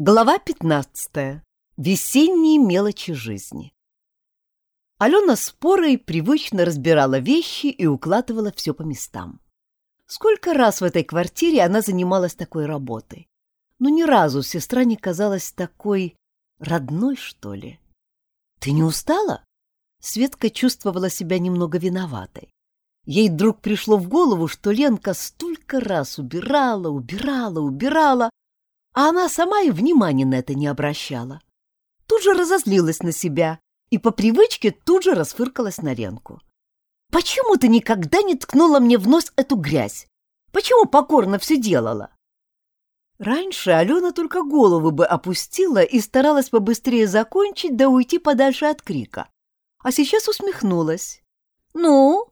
Глава 15. Весенние мелочи жизни. Алена спорой привычно разбирала вещи и укладывала все по местам. Сколько раз в этой квартире она занималась такой работой. Но ни разу сестра не казалась такой родной, что ли. «Ты не устала?» Светка чувствовала себя немного виноватой. Ей вдруг пришло в голову, что Ленка столько раз убирала, убирала, убирала, а она сама и внимания на это не обращала. Тут же разозлилась на себя и по привычке тут же расфыркалась на Ленку. «Почему ты никогда не ткнула мне в нос эту грязь? Почему покорно все делала?» Раньше Алена только голову бы опустила и старалась побыстрее закончить да уйти подальше от крика. А сейчас усмехнулась. «Ну,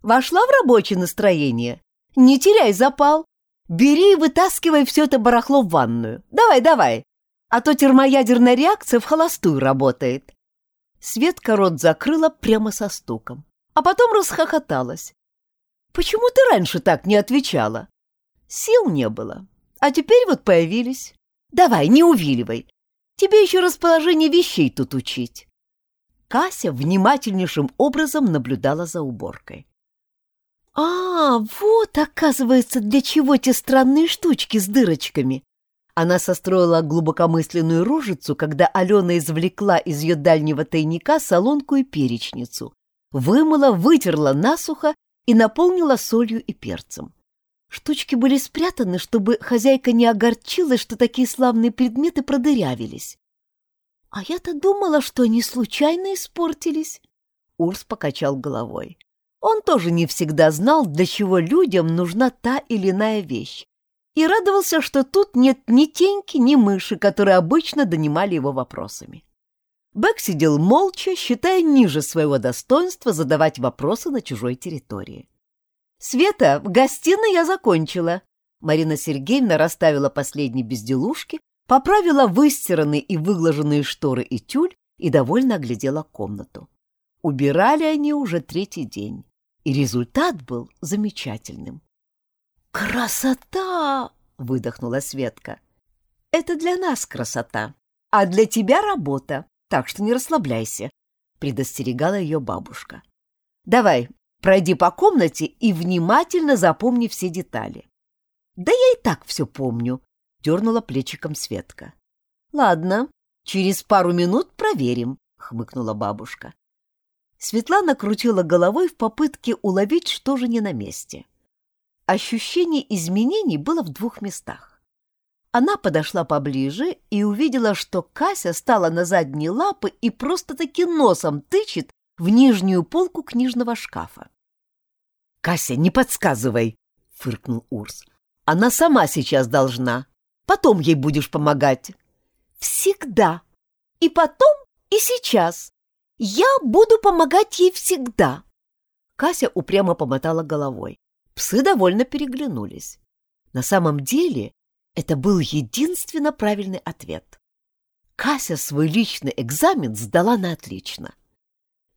вошла в рабочее настроение? Не теряй запал. Бери и вытаскивай все это барахло в ванную. Давай, давай, а то термоядерная реакция в холостую работает. Светка рот закрыла прямо со стуком, а потом расхохоталась. «Почему ты раньше так не отвечала?» «Сил не было, а теперь вот появились. Давай, не увиливай, тебе еще расположение вещей тут учить». Кася внимательнейшим образом наблюдала за уборкой. «А, вот, оказывается, для чего те странные штучки с дырочками!» Она состроила глубокомысленную рожицу, когда Алена извлекла из ее дальнего тайника солонку и перечницу, вымыла, вытерла насухо и наполнила солью и перцем. Штучки были спрятаны, чтобы хозяйка не огорчилась, что такие славные предметы продырявились. «А я-то думала, что они случайно испортились!» Урс покачал головой. Он тоже не всегда знал, для чего людям нужна та или иная вещь, и радовался, что тут нет ни теньки, ни мыши, которые обычно донимали его вопросами. Бэк сидел молча, считая ниже своего достоинства задавать вопросы на чужой территории. «Света, в гостиной я закончила!» Марина Сергеевна расставила последние безделушки, поправила выстиранные и выглаженные шторы и тюль и довольно оглядела комнату. Убирали они уже третий день и результат был замечательным. «Красота!» — выдохнула Светка. «Это для нас красота, а для тебя работа, так что не расслабляйся», — предостерегала ее бабушка. «Давай, пройди по комнате и внимательно запомни все детали». «Да я и так все помню», — дернула плечиком Светка. «Ладно, через пару минут проверим», — хмыкнула бабушка. Светлана крутила головой в попытке уловить, что же не на месте. Ощущение изменений было в двух местах. Она подошла поближе и увидела, что Кася стала на задние лапы и просто-таки носом тычет в нижнюю полку книжного шкафа. «Кася, не подсказывай!» — фыркнул Урс. «Она сама сейчас должна. Потом ей будешь помогать». «Всегда. И потом, и сейчас. Я буду помогать ей всегда. Кася упрямо помотала головой. Псы довольно переглянулись. На самом деле, это был единственно правильный ответ. Кася свой личный экзамен сдала на отлично.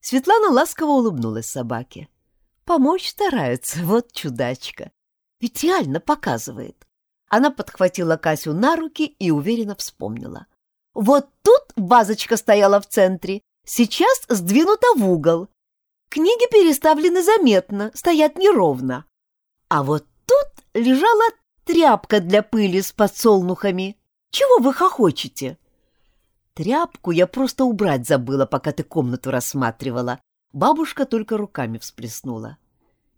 Светлана ласково улыбнулась собаке. Помочь старается, вот чудачка. Ведь реально показывает. Она подхватила Касю на руки и уверенно вспомнила. Вот тут вазочка стояла в центре, Сейчас сдвинута в угол. Книги переставлены заметно, стоят неровно. А вот тут лежала тряпка для пыли с подсолнухами. Чего вы хохочете? Тряпку я просто убрать забыла, пока ты комнату рассматривала. Бабушка только руками всплеснула.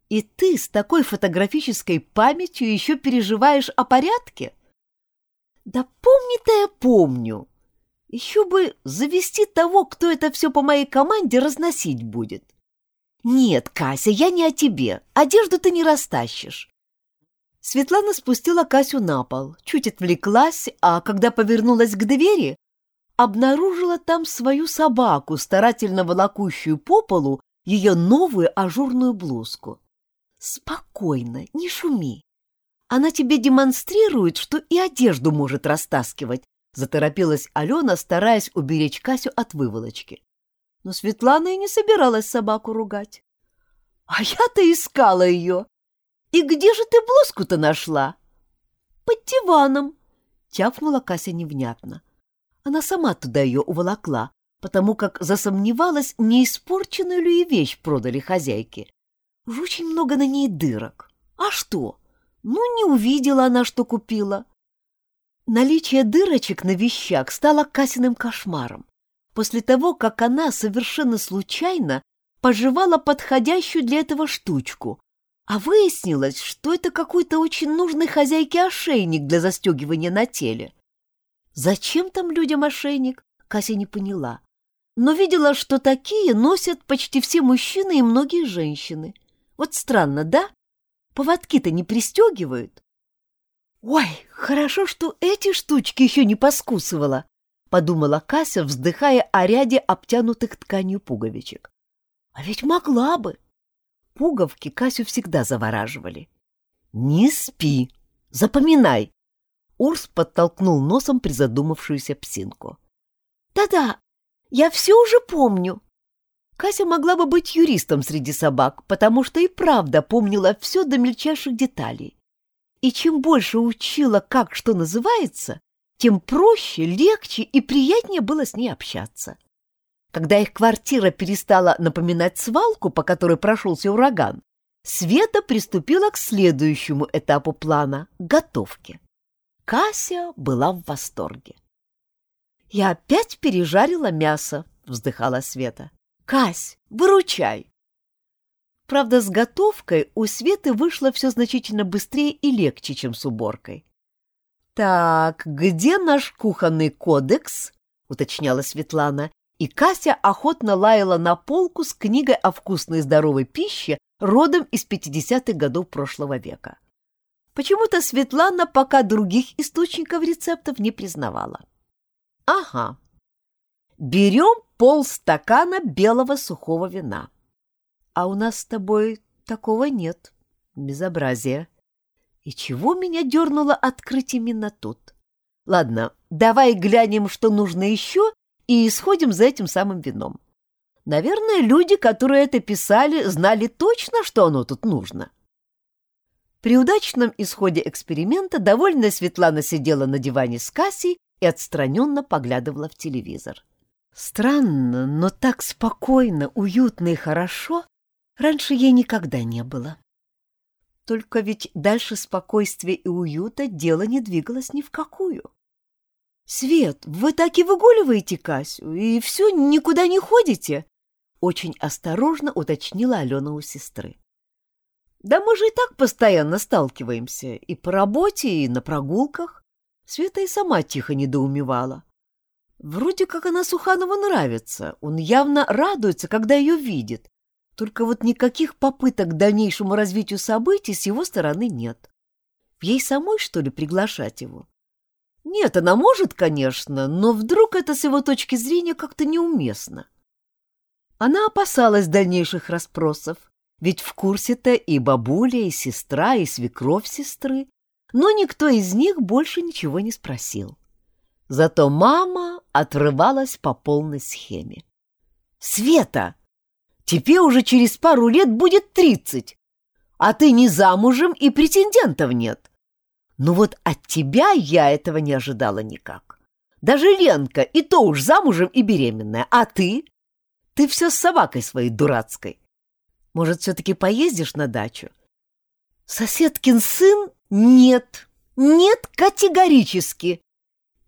И ты с такой фотографической памятью еще переживаешь о порядке? Да помни-то я помню. Еще бы завести того, кто это все по моей команде разносить будет. Нет, Кася, я не о тебе. Одежду ты не растащишь. Светлана спустила Касю на пол, чуть отвлеклась, а когда повернулась к двери, обнаружила там свою собаку, старательно волокущую по полу ее новую ажурную блузку. «Спокойно, не шуми. Она тебе демонстрирует, что и одежду может растаскивать, Заторопилась Алена, стараясь уберечь Касю от выволочки. Но Светлана и не собиралась собаку ругать. «А я-то искала ее! И где же ты блузку-то нашла?» «Под диваном. тяпнула Кася невнятно. Она сама туда ее уволокла, потому как засомневалась, не испорченную ли вещь продали хозяйке. Уж очень много на ней дырок. А что? Ну, не увидела она, что купила. Наличие дырочек на вещах стало Касиным кошмаром. После того, как она совершенно случайно пожевала подходящую для этого штучку, а выяснилось, что это какой-то очень нужный хозяйке ошейник для застегивания на теле. Зачем там людям ошейник, Кася не поняла, но видела, что такие носят почти все мужчины и многие женщины. Вот странно, да? Поводки-то не пристегивают. «Ой, хорошо, что эти штучки еще не поскусывала», — подумала Кася, вздыхая о ряде обтянутых тканью пуговичек. «А ведь могла бы». Пуговки Касю всегда завораживали. «Не спи, запоминай!» Урс подтолкнул носом призадумавшуюся псинку. «Да-да, я все уже помню!» Кася могла бы быть юристом среди собак, потому что и правда помнила все до мельчайших деталей. И чем больше учила, как что называется, тем проще, легче и приятнее было с ней общаться. Когда их квартира перестала напоминать свалку, по которой прошелся ураган, Света приступила к следующему этапу плана — готовке. Кася была в восторге. «Я опять пережарила мясо», — вздыхала Света. «Кась, выручай!» Правда, с готовкой у Светы вышло все значительно быстрее и легче, чем с уборкой. «Так, где наш кухонный кодекс?» — уточняла Светлана, и Кася охотно лаяла на полку с книгой о вкусной и здоровой пище родом из 50-х годов прошлого века. Почему-то Светлана пока других источников рецептов не признавала. Ага. Берем полстакана белого сухого вина. А у нас с тобой такого нет. Безобразие. И чего меня дернуло открыть именно тут? Ладно, давай глянем, что нужно еще, и сходим за этим самым вином. Наверное, люди, которые это писали, знали точно, что оно тут нужно. При удачном исходе эксперимента довольная Светлана сидела на диване с Кассией и отстраненно поглядывала в телевизор. Странно, но так спокойно, уютно и хорошо раньше ей никогда не было. Только ведь дальше спокойствия и уюта дело не двигалось ни в какую. «Свет, вы так и выгуливаете Касю, и все, никуда не ходите?» Очень осторожно уточнила Алена у сестры. «Да мы же и так постоянно сталкиваемся, и по работе, и на прогулках. Света и сама тихо недоумевала. Вроде как она Суханову нравится, он явно радуется, когда ее видит. Только вот никаких попыток к дальнейшему развитию событий с его стороны нет. Ей самой, что ли, приглашать его? Нет, она может, конечно, но вдруг это с его точки зрения как-то неуместно. Она опасалась дальнейших расспросов, ведь в курсе-то и бабуля, и сестра, и свекровь сестры, но никто из них больше ничего не спросил. Зато мама отрывалась по полной схеме. «Света, тебе уже через пару лет будет тридцать, а ты не замужем и претендентов нет. Ну вот от тебя я этого не ожидала никак. Даже Ленка и то уж замужем и беременная, а ты? Ты все с собакой своей дурацкой. Может, все-таки поездишь на дачу? Соседкин сын нет, нет категорически.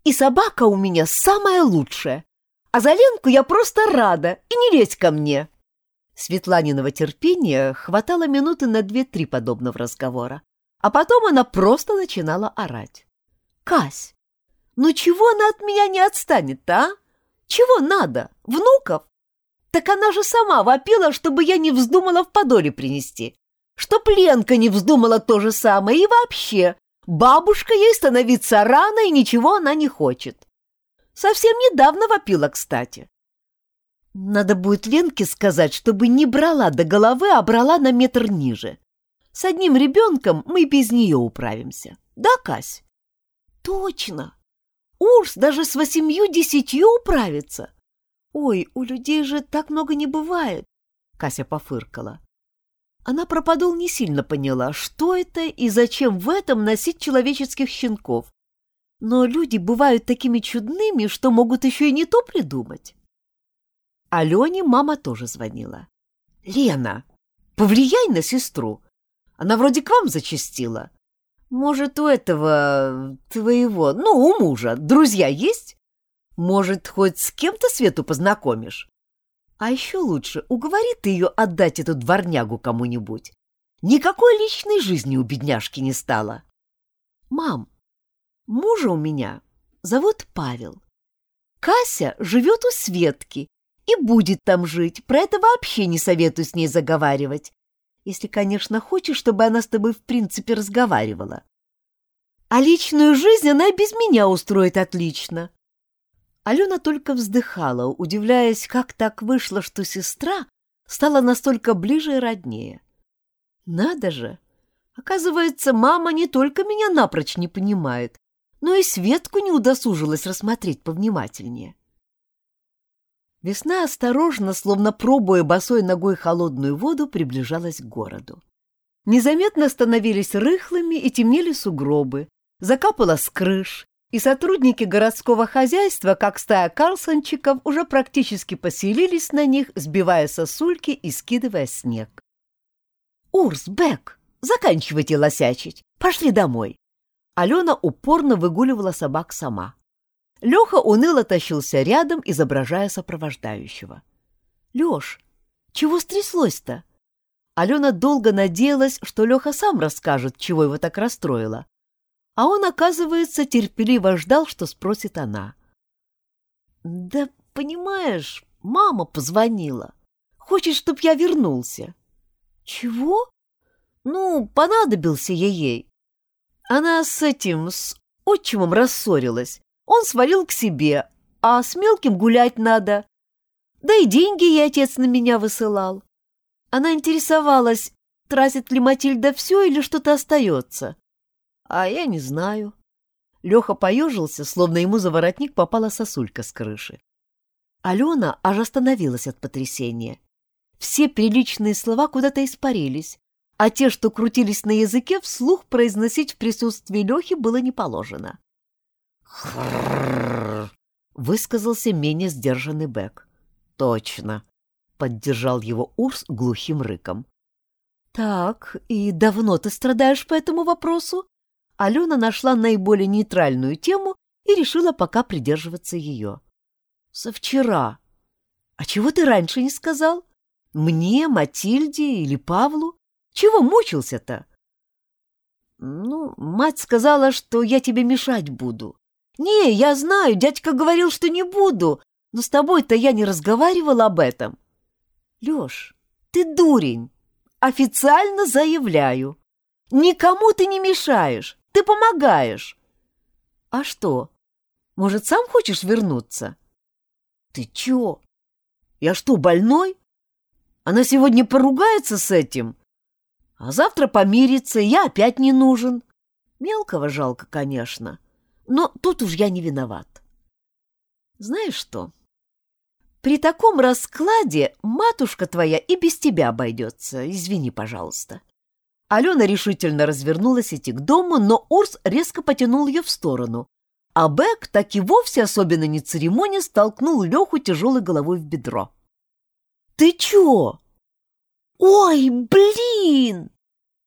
И собака у меня самая лучшая. А за Ленку я просто рада, и не лезь ко мне. Светланиного терпения хватало минуты на две-три подобного разговора, а потом она просто начинала орать. «Кась, ну чего она от меня не отстанет-то, а? Чего надо? Внуков? Так она же сама вопила, чтобы я не вздумала в подоле принести. Чтоб Ленка не вздумала то же самое и вообще. Бабушка ей становиться рано, и ничего она не хочет. Совсем недавно вопила, кстати. Надо будет Ленке сказать, чтобы не брала до головы, а брала на метр ниже. С одним ребенком мы без нее управимся. Да, Кась? Точно. Урс даже с восемью-десятью управится. Ой, у людей же так много не бывает. Кася пофыркала. Она про подол не сильно поняла, что это и зачем в этом носить человеческих щенков. Но люди бывают такими чудными, что могут еще и не то придумать. Алене мама тоже звонила. «Лена, повлияй на сестру. Она вроде к вам зачастила. Может, у этого твоего, ну, у мужа, друзья есть? Может, хоть с кем-то Свету познакомишь? А еще лучше, уговори ты ее отдать эту дворнягу кому-нибудь. Никакой личной жизни у бедняжки не стало. Мам, мужа у меня зовут Павел. Кася живет у Светки и будет там жить. Про это вообще не советую с ней заговаривать. Если, конечно, хочешь, чтобы она с тобой в принципе разговаривала. А личную жизнь она и без меня устроит отлично. Алена только вздыхала, удивляясь, как так вышло, что сестра стала настолько ближе и роднее. Надо же! Оказывается, мама не только меня напрочь не понимает, но и Светку не удосужилась рассмотреть повнимательнее. Весна осторожно, словно пробуя босой ногой холодную воду, приближалась к городу. Незаметно становились рыхлыми и темнели сугробы, закапало с крыш, и сотрудники городского хозяйства, как стая карлсончиков, уже практически поселились на них, сбивая сосульки и скидывая снег. «Урс, Бек, заканчивайте лосячить, пошли домой!» Алена упорно выгуливала собак сама. Леха уныло тащился рядом, изображая сопровождающего. «Леш, чего стряслось-то?» Алена долго надеялась, что Леха сам расскажет, чего его так расстроило. А он, оказывается, терпеливо ждал, что спросит она. «Да, понимаешь, мама позвонила. Хочет, чтоб я вернулся». «Чего?» «Ну, понадобился я ей. Она с этим, с отчимом рассорилась. Он свалил к себе, а с мелким гулять надо. Да и деньги ей отец на меня высылал. Она интересовалась, тратит ли Матильда все или что-то остается. А я не знаю. Леха поежился, словно ему за воротник попала сосулька с крыши. Алена аж остановилась от потрясения. Все приличные слова куда-то испарились, а те, что крутились на языке, вслух произносить в присутствии Лехи было не положено. Высказался менее сдержанный Бэк. «Точно!» — поддержал его Урс глухим рыком. «Так, и давно ты страдаешь по этому вопросу?» Алена нашла наиболее нейтральную тему и решила пока придерживаться ее. «Со вчера. А чего ты раньше не сказал? Мне, Матильде или Павлу? Чего мучился-то?» «Ну, мать сказала, что я тебе мешать буду. Не, я знаю, дядька говорил, что не буду, но с тобой-то я не разговаривал об этом». «Леш, ты дурень. Официально заявляю. Никому ты не мешаешь. Ты помогаешь. А что? Может, сам хочешь вернуться? Ты чё? Я что, больной? Она сегодня поругается с этим, а завтра помирится, я опять не нужен. Мелкого жалко, конечно, но тут уж я не виноват. Знаешь что? При таком раскладе матушка твоя и без тебя обойдется. Извини, пожалуйста. Алена решительно развернулась идти к дому, но Урс резко потянул ее в сторону, а Бек, так и вовсе особенно не церемония, столкнул Леху тяжелой головой в бедро. «Ты чё?» «Ой, блин!»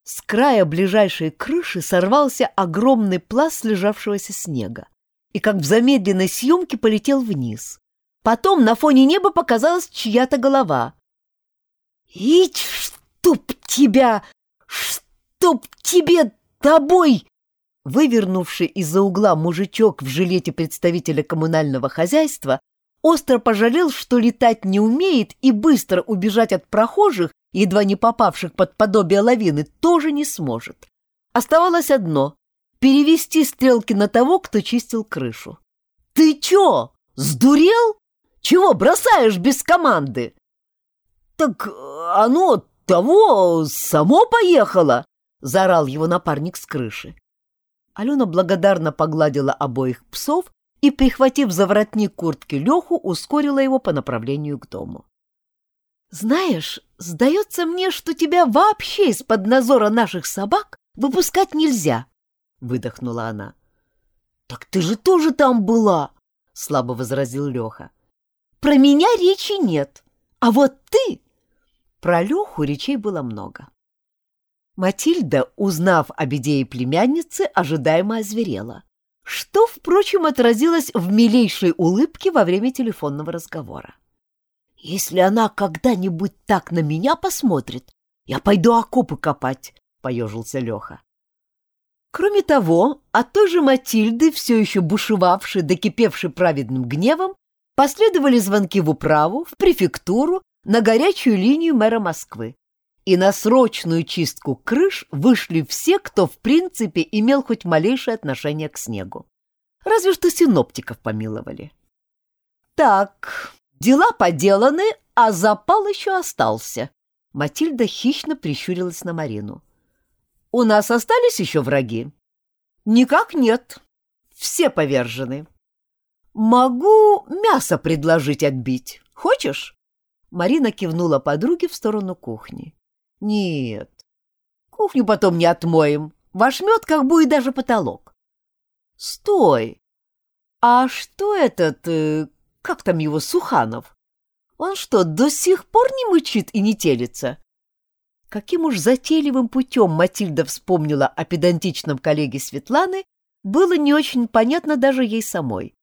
С края ближайшей крыши сорвался огромный пласт слежавшегося снега и как в замедленной съемке полетел вниз. Потом на фоне неба показалась чья-то голова. «Ить, чтоб тебя!» «Чтоб тебе тобой!» Вывернувший из-за угла мужичок в жилете представителя коммунального хозяйства остро пожалел, что летать не умеет и быстро убежать от прохожих, едва не попавших под подобие лавины, тоже не сможет. Оставалось одно — перевести стрелки на того, кто чистил крышу. «Ты чё, сдурел? Чего бросаешь без команды?» «Так оно того само поехало!» — заорал его напарник с крыши. Алена благодарно погладила обоих псов и, прихватив за воротник куртки Леху, ускорила его по направлению к дому. «Знаешь, сдается мне, что тебя вообще из-под надзора наших собак выпускать нельзя», — выдохнула она. Так ты же тоже там была, слабо возразил Леха. Про меня речи нет, а вот ты... Про Леху речей было много. Матильда, узнав об идее племянницы, ожидаемо озверела, что, впрочем, отразилось в милейшей улыбке во время телефонного разговора. «Если она когда-нибудь так на меня посмотрит, я пойду окопы копать», — поежился Леха. Кроме того, от той же Матильды, все еще бушевавшей, докипевшей праведным гневом, последовали звонки в управу, в префектуру, на горячую линию мэра Москвы. И на срочную чистку крыш вышли все, кто в принципе имел хоть малейшее отношение к снегу. Разве что синоптиков помиловали. Так, дела поделаны, а запал еще остался. Матильда хищно прищурилась на Марину. У нас остались еще враги? Никак нет. Все повержены. Могу мясо предложить отбить. Хочешь? Марина кивнула подруге в сторону кухни. Нет. Кухню потом не отмоем. Ваш мед как будет даже потолок. Стой. А что этот, э, как там его, Суханов? Он что, до сих пор не мычит и не телится? Каким уж затейливым путем Матильда вспомнила о педантичном коллеге Светланы, было не очень понятно даже ей самой.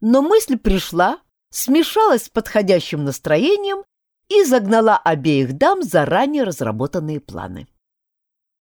Но мысль пришла, смешалась с подходящим настроением и загнала обеих дам заранее разработанные планы.